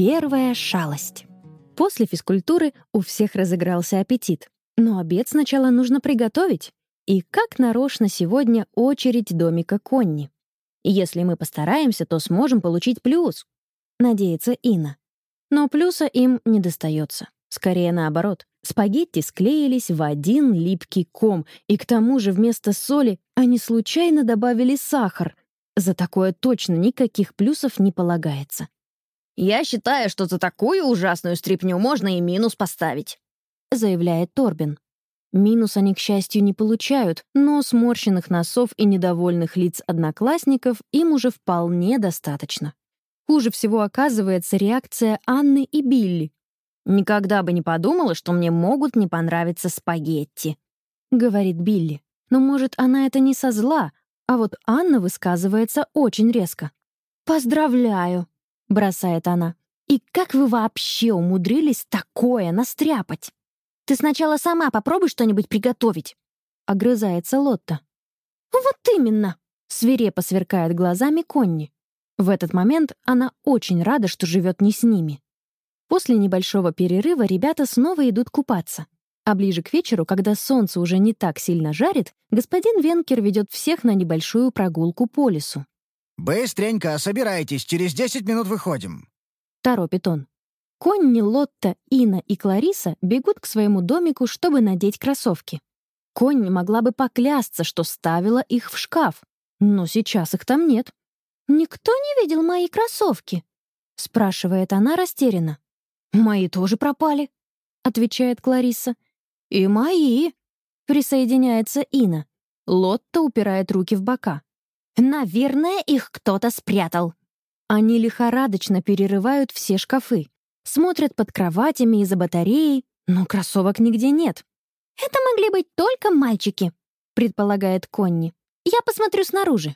Первая шалость. После физкультуры у всех разыгрался аппетит. Но обед сначала нужно приготовить. И как нарочно сегодня очередь домика Конни. Если мы постараемся, то сможем получить плюс. Надеется Инна. Но плюса им не достается. Скорее наоборот. Спагетти склеились в один липкий ком, и к тому же вместо соли они случайно добавили сахар. За такое точно никаких плюсов не полагается. «Я считаю, что за такую ужасную стряпню можно и минус поставить», — заявляет Торбин. Минус они, к счастью, не получают, но сморщенных носов и недовольных лиц одноклассников им уже вполне достаточно. Хуже всего оказывается реакция Анны и Билли. «Никогда бы не подумала, что мне могут не понравиться спагетти», — говорит Билли. Но, может, она это не со зла, а вот Анна высказывается очень резко. «Поздравляю», — бросает она. «И как вы вообще умудрились такое настряпать?» Ты сначала сама попробуй что-нибудь приготовить», — огрызается Лотта. «Вот именно!» — свирепо сверкает глазами Конни. В этот момент она очень рада, что живет не с ними. После небольшого перерыва ребята снова идут купаться. А ближе к вечеру, когда солнце уже не так сильно жарит, господин Венкер ведет всех на небольшую прогулку по лесу. «Быстренько, собирайтесь, через десять минут выходим», — торопит он. Конни, Лотта, Ина и Клариса бегут к своему домику, чтобы надеть кроссовки. Конни могла бы поклясться, что ставила их в шкаф, но сейчас их там нет. «Никто не видел мои кроссовки?» — спрашивает она растерянно. «Мои тоже пропали», — отвечает Клариса. «И мои», — присоединяется Ина. Лотта упирает руки в бока. «Наверное, их кто-то спрятал». Они лихорадочно перерывают все шкафы. Смотрят под кроватями и за батареей, но кроссовок нигде нет. «Это могли быть только мальчики», — предполагает Конни. «Я посмотрю снаружи».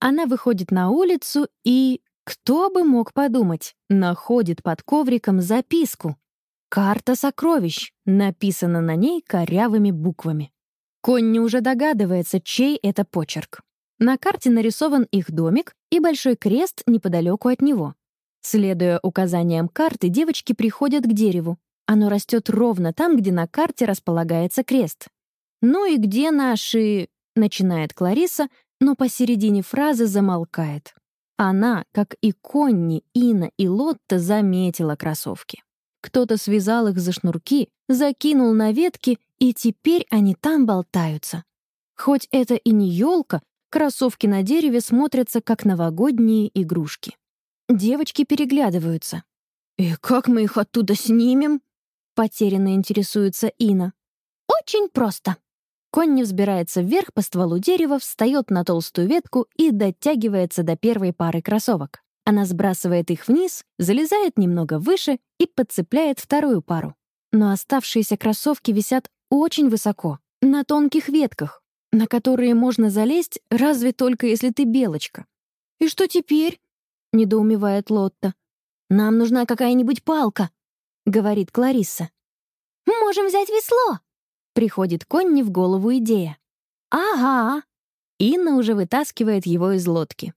Она выходит на улицу и, кто бы мог подумать, находит под ковриком записку. «Карта сокровищ», написана на ней корявыми буквами. Конни уже догадывается, чей это почерк. На карте нарисован их домик и большой крест неподалеку от него. Следуя указаниям карты, девочки приходят к дереву. Оно растет ровно там, где на карте располагается крест. «Ну и где наши...» — начинает Клариса, но посередине фразы замолкает. Она, как и Конни, Ина и Лотта, заметила кроссовки. Кто-то связал их за шнурки, закинул на ветки, и теперь они там болтаются. Хоть это и не елка, кроссовки на дереве смотрятся как новогодние игрушки. Девочки переглядываются. «И как мы их оттуда снимем?» — потерянно интересуется Ина. «Очень просто». Конни взбирается вверх по стволу дерева, встает на толстую ветку и дотягивается до первой пары кроссовок. Она сбрасывает их вниз, залезает немного выше и подцепляет вторую пару. Но оставшиеся кроссовки висят очень высоко, на тонких ветках, на которые можно залезть разве только если ты белочка. «И что теперь?» — недоумевает Лотта. «Нам нужна какая-нибудь палка», — говорит Кларисса. «Можем взять весло», — приходит Конни в голову идея. «Ага». Инна уже вытаскивает его из лодки.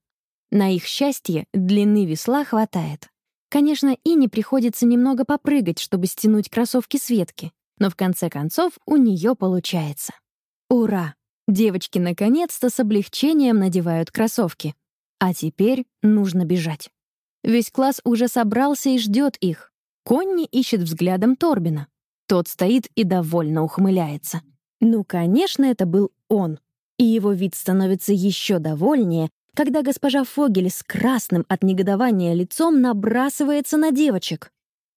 На их счастье длины весла хватает. Конечно, Ине приходится немного попрыгать, чтобы стянуть кроссовки с ветки, но в конце концов у нее получается. Ура! Девочки наконец-то с облегчением надевают кроссовки. А теперь нужно бежать. Весь класс уже собрался и ждет их. Конни ищет взглядом Торбина. Тот стоит и довольно ухмыляется. Ну, конечно, это был он. И его вид становится еще довольнее, когда госпожа Фогель с красным от негодования лицом набрасывается на девочек.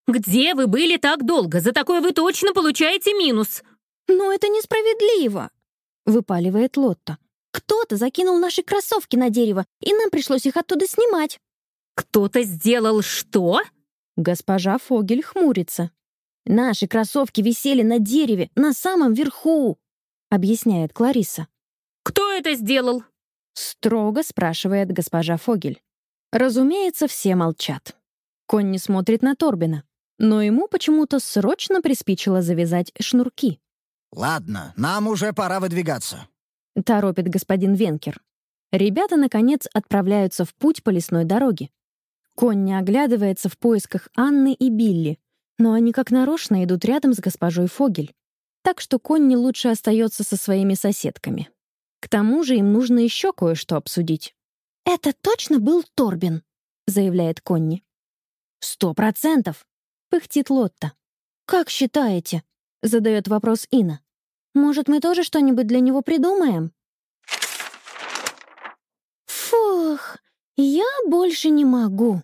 «Где вы были так долго? За такое вы точно получаете минус!» «Но это несправедливо!» — выпаливает Лотта. Кто-то закинул наши кроссовки на дерево, и нам пришлось их оттуда снимать». «Кто-то сделал что?» Госпожа Фогель хмурится. «Наши кроссовки висели на дереве, на самом верху», — объясняет Клариса. «Кто это сделал?» — строго спрашивает госпожа Фогель. Разумеется, все молчат. Конни смотрит на Торбина, но ему почему-то срочно приспичило завязать шнурки. «Ладно, нам уже пора выдвигаться», — торопит господин Венкер. Ребята, наконец, отправляются в путь по лесной дороге. Конни оглядывается в поисках Анны и Билли, но они как нарочно идут рядом с госпожой Фогель. Так что Конни лучше остается со своими соседками. К тому же им нужно еще кое-что обсудить. «Это точно был Торбин», — заявляет Конни. «Сто процентов!» — пыхтит Лотта. «Как считаете?» — задает вопрос Ина. «Может, мы тоже что-нибудь для него придумаем?» «Фух, я больше не могу».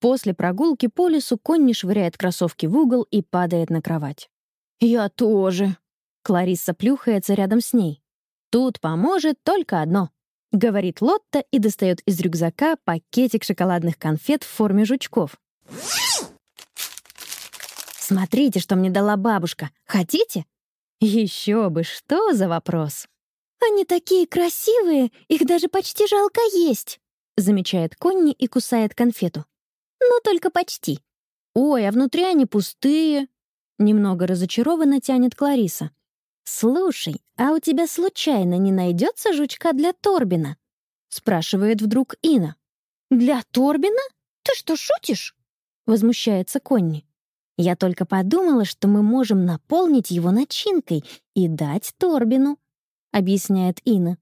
После прогулки по лесу Конни швыряет кроссовки в угол и падает на кровать. «Я тоже». Кларисса плюхается рядом с ней. «Тут поможет только одно», — говорит Лотта и достает из рюкзака пакетик шоколадных конфет в форме жучков. «Смотрите, что мне дала бабушка. Хотите?» Еще бы, что за вопрос? «Они такие красивые, их даже почти жалко есть», — замечает Конни и кусает конфету. «Но только почти». «Ой, а внутри они пустые», — немного разочарованно тянет Клариса. «Слушай, а у тебя случайно не найдется жучка для Торбина?» — спрашивает вдруг Ина. «Для Торбина? Ты что, шутишь?» — возмущается Конни. «Я только подумала, что мы можем наполнить его начинкой и дать Торбину», — объясняет Ина.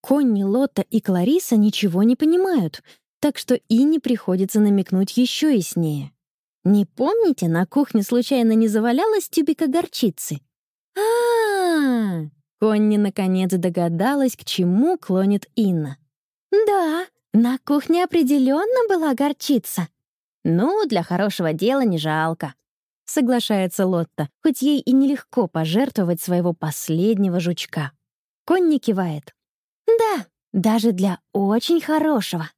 Конни, Лотта и Клариса ничего не понимают, так что Ине приходится намекнуть еще яснее. «Не помните, на кухне случайно не завалялась тюбика горчицы?» -а, -а Конни наконец догадалась, к чему клонит Инна. «Да, на кухне определенно была горчица». «Ну, для хорошего дела не жалко», — соглашается Лотта, хоть ей и нелегко пожертвовать своего последнего жучка. Конни кивает. «Да, даже для очень хорошего».